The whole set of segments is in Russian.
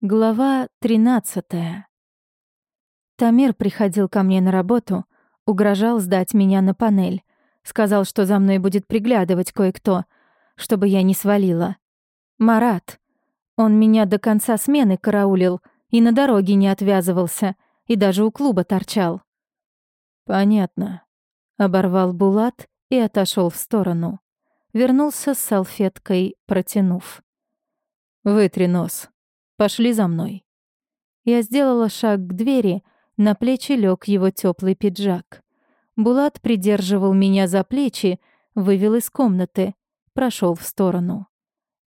Глава 13. Тамир приходил ко мне на работу, угрожал сдать меня на панель. Сказал, что за мной будет приглядывать кое-кто, чтобы я не свалила. Марат. Он меня до конца смены караулил и на дороге не отвязывался, и даже у клуба торчал. «Понятно», — оборвал Булат и отошел в сторону. Вернулся с салфеткой, протянув. «Вытри нос», Пошли за мной. Я сделала шаг к двери, на плечи лег его теплый пиджак. Булат придерживал меня за плечи, вывел из комнаты, прошел в сторону.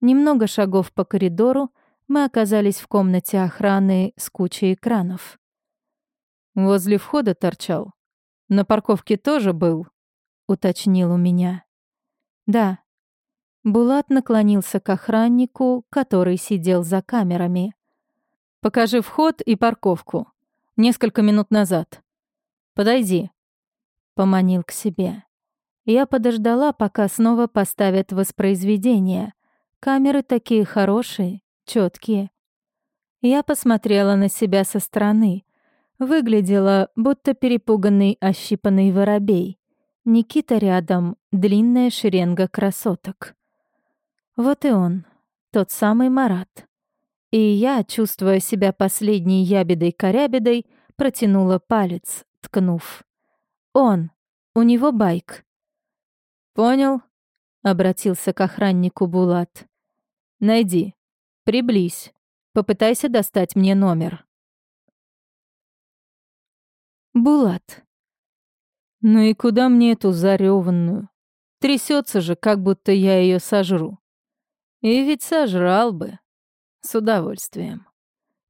Немного шагов по коридору, мы оказались в комнате охраны с кучей экранов. «Возле входа торчал. На парковке тоже был?» — уточнил у меня. «Да», Булат наклонился к охраннику, который сидел за камерами. «Покажи вход и парковку. Несколько минут назад. Подойди», — поманил к себе. Я подождала, пока снова поставят воспроизведение. Камеры такие хорошие, четкие. Я посмотрела на себя со стороны. Выглядела, будто перепуганный ощипанный воробей. Никита рядом, длинная шеренга красоток. Вот и он, тот самый Марат. И я, чувствуя себя последней ябедой-корябедой, протянула палец, ткнув. Он, у него байк. «Понял», — обратился к охраннику Булат. «Найди, приблизь, попытайся достать мне номер». Булат. «Ну и куда мне эту зарёванную? Трясется же, как будто я ее сожру. И ведь сожрал бы. С удовольствием.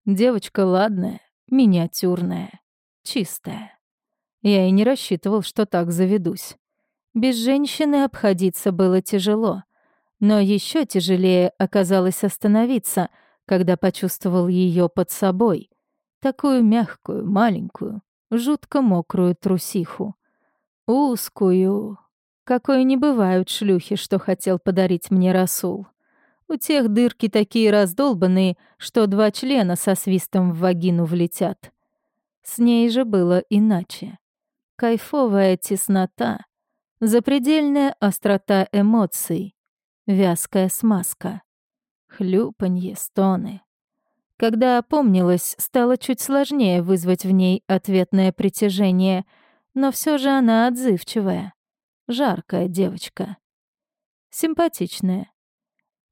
Девочка ладная, миниатюрная, чистая. Я и не рассчитывал, что так заведусь. Без женщины обходиться было тяжело. Но еще тяжелее оказалось остановиться, когда почувствовал ее под собой. Такую мягкую, маленькую, жутко мокрую трусиху. Узкую. Какой не бывают шлюхи, что хотел подарить мне Расул. У тех дырки такие раздолбанные, что два члена со свистом в вагину влетят. С ней же было иначе. Кайфовая теснота, запредельная острота эмоций, вязкая смазка, хлюпанье, стоны. Когда опомнилась, стало чуть сложнее вызвать в ней ответное притяжение, но все же она отзывчивая, жаркая девочка. Симпатичная,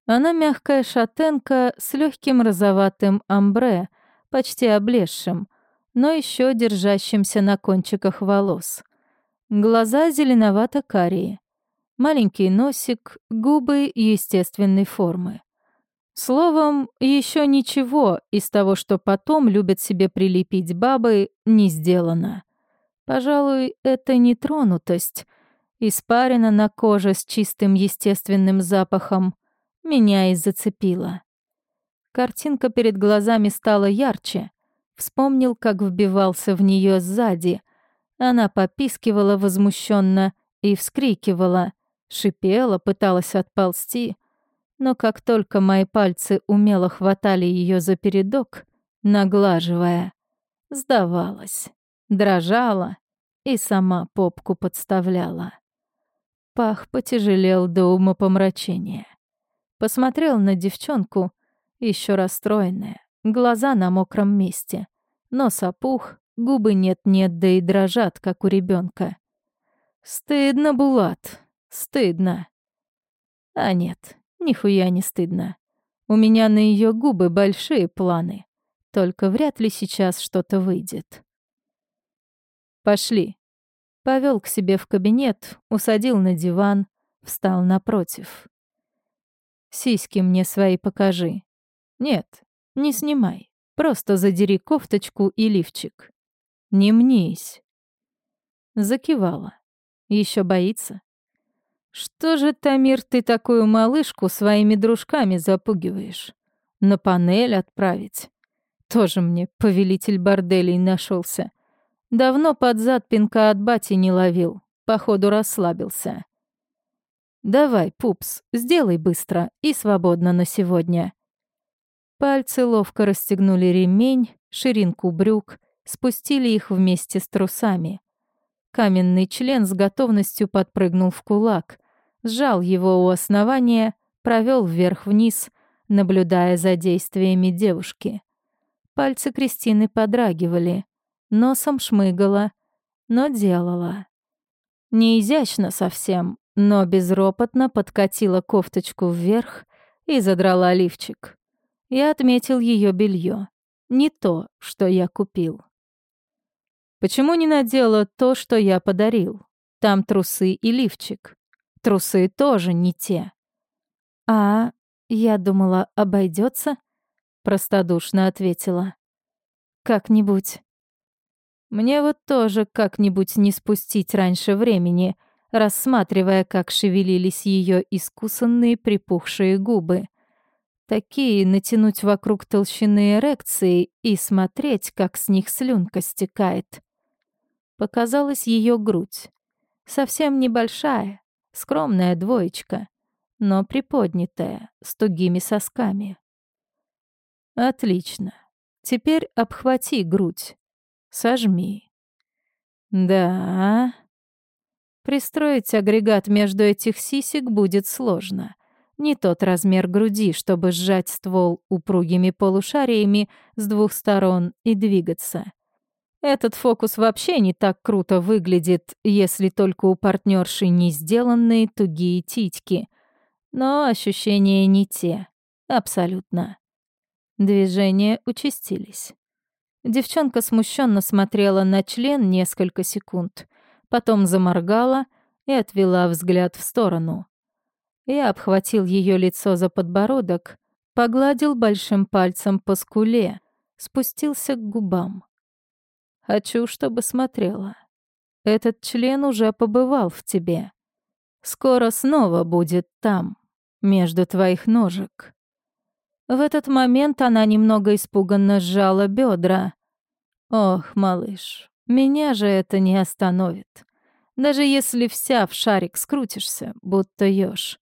она мягкая шатенка с легким розоватым амбре, почти облезшим, но еще держащимся на кончиках волос. Глаза зеленовато-карие. Маленький носик, губы естественной формы. Словом, еще ничего из того, что потом любят себе прилепить бабы, не сделано. Пожалуй, это нетронутость. Испарина на коже с чистым естественным запахом — меня и зацепило. Картинка перед глазами стала ярче. Вспомнил, как вбивался в нее сзади. Она попискивала возмущенно и вскрикивала, шипела, пыталась отползти. Но как только мои пальцы умело хватали ее за передок, наглаживая, сдавалась, дрожала и сама попку подставляла. Пах потяжелел до умопомрачения. Посмотрел на девчонку, еще расстроенная, глаза на мокром месте. Нос опух, губы нет-нет, да и дрожат, как у ребенка. Стыдно, Булат, стыдно. А нет, нихуя не стыдно. У меня на ее губы большие планы. Только вряд ли сейчас что-то выйдет. Пошли. Повел к себе в кабинет, усадил на диван, встал напротив. Сиськи мне свои покажи. Нет, не снимай. Просто задери кофточку и лифчик. Не мнись. Закивала. Еще боится. Что же, Тамир, ты такую малышку своими дружками запугиваешь? На панель отправить? Тоже мне повелитель борделей нашелся. Давно под зад пинка от бати не ловил. Походу расслабился. «Давай, пупс, сделай быстро и свободно на сегодня». Пальцы ловко расстегнули ремень, ширинку брюк, спустили их вместе с трусами. Каменный член с готовностью подпрыгнул в кулак, сжал его у основания, провел вверх-вниз, наблюдая за действиями девушки. Пальцы Кристины подрагивали, носом шмыгала, но делала. Не изящно совсем, но безропотно подкатила кофточку вверх и задрала лифчик. Я отметил ее белье. Не то, что я купил. Почему не надела то, что я подарил? Там трусы и лифчик. Трусы тоже не те. А, я думала, обойдется, простодушно ответила. Как-нибудь. Мне вот тоже как-нибудь не спустить раньше времени, рассматривая, как шевелились ее искусанные припухшие губы. Такие натянуть вокруг толщины эрекции и смотреть, как с них слюнка стекает. Показалась ее грудь. Совсем небольшая, скромная двоечка, но приподнятая, с тугими сосками. Отлично. Теперь обхвати грудь. Сожми. Да. Пристроить агрегат между этих сисек будет сложно — не тот размер груди, чтобы сжать ствол упругими полушариями с двух сторон и двигаться. Этот фокус вообще не так круто выглядит, если только у партнерши не сделанные тугие титьки. Но ощущения не те. Абсолютно. Движения участились. Девчонка смущенно смотрела на член несколько секунд, потом заморгала и отвела взгляд в сторону. Я обхватил ее лицо за подбородок, погладил большим пальцем по скуле, спустился к губам. Хочу, чтобы смотрела. Этот член уже побывал в тебе. Скоро снова будет там, между твоих ножек. В этот момент она немного испуганно сжала бедра. Ох, малыш, меня же это не остановит. Даже если вся в шарик скрутишься, будто ёж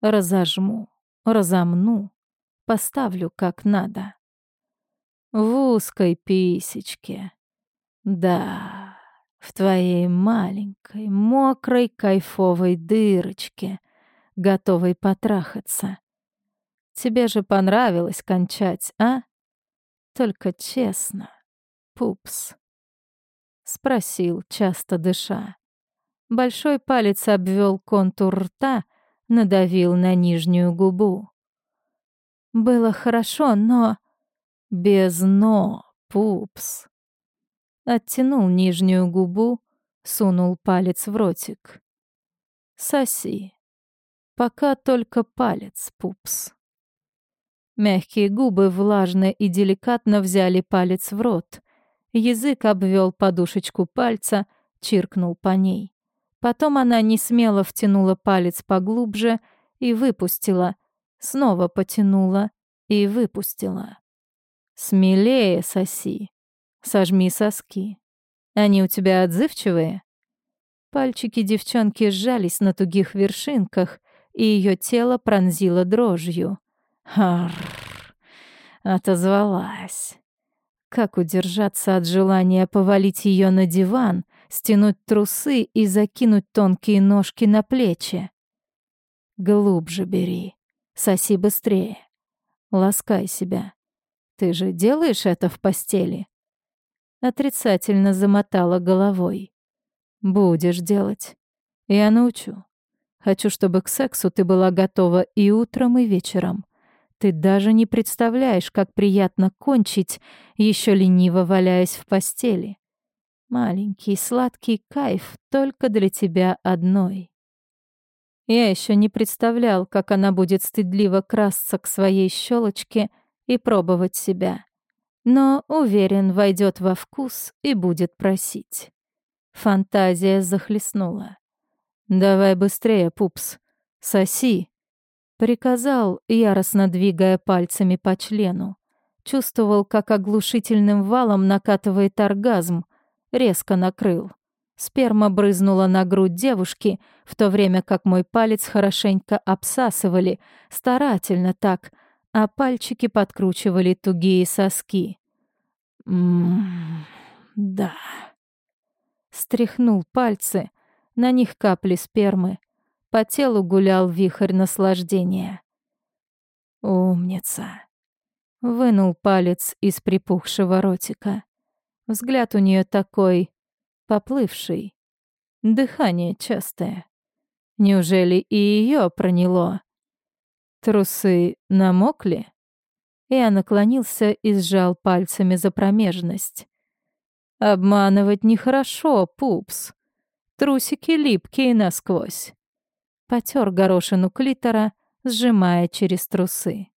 разожму, разомну, поставлю как надо. В узкой писечке. Да, в твоей маленькой, мокрой, кайфовой дырочке, готовой потрахаться. Тебе же понравилось кончать, а? Только честно, пупс. Спросил, часто дыша. Большой палец обвел контур рта, надавил на нижнюю губу. Было хорошо, но... Без «но», пупс. Оттянул нижнюю губу, сунул палец в ротик. Соси. Пока только палец, пупс. Мягкие губы влажно и деликатно взяли палец в рот. Язык обвел подушечку пальца, чиркнул по ней. Потом она не смело втянула палец поглубже и выпустила, снова потянула и выпустила. «Смелее соси, сожми соски. Они у тебя отзывчивые?» Пальчики девчонки сжались на тугих вершинках, и ее тело пронзило дрожью. Арр! Отозвалась. Как удержаться от желания повалить ее на диван, стянуть трусы и закинуть тонкие ножки на плечи. Глубже бери, соси быстрее, ласкай себя. Ты же делаешь это в постели? Отрицательно замотала головой. Будешь делать. Я научу. Хочу, чтобы к сексу ты была готова и утром, и вечером. Ты даже не представляешь, как приятно кончить, еще лениво валяясь в постели. Маленький сладкий кайф только для тебя одной. Я еще не представлял, как она будет стыдливо красться к своей щелочке и пробовать себя. Но, уверен, войдет во вкус и будет просить. Фантазия захлестнула. «Давай быстрее, пупс. Соси!» Приказал, яростно двигая пальцами по члену. Чувствовал, как оглушительным валом накатывает оргазм, резко накрыл. Сперма брызнула на грудь девушки, в то время как мой палец хорошенько обсасывали, старательно так, а пальчики подкручивали тугие соски. «Ммм, да». Стряхнул пальцы, на них капли спермы. По телу гулял вихрь наслаждения. «Умница». Вынул палец из припухшего ротика. Взгляд у нее такой поплывший. Дыхание частое. Неужели и ее проняло? Трусы намокли? Я наклонился и сжал пальцами за промежность. Обманывать нехорошо, пупс. Трусики липкие насквозь. Потер горошину клитора, сжимая через трусы.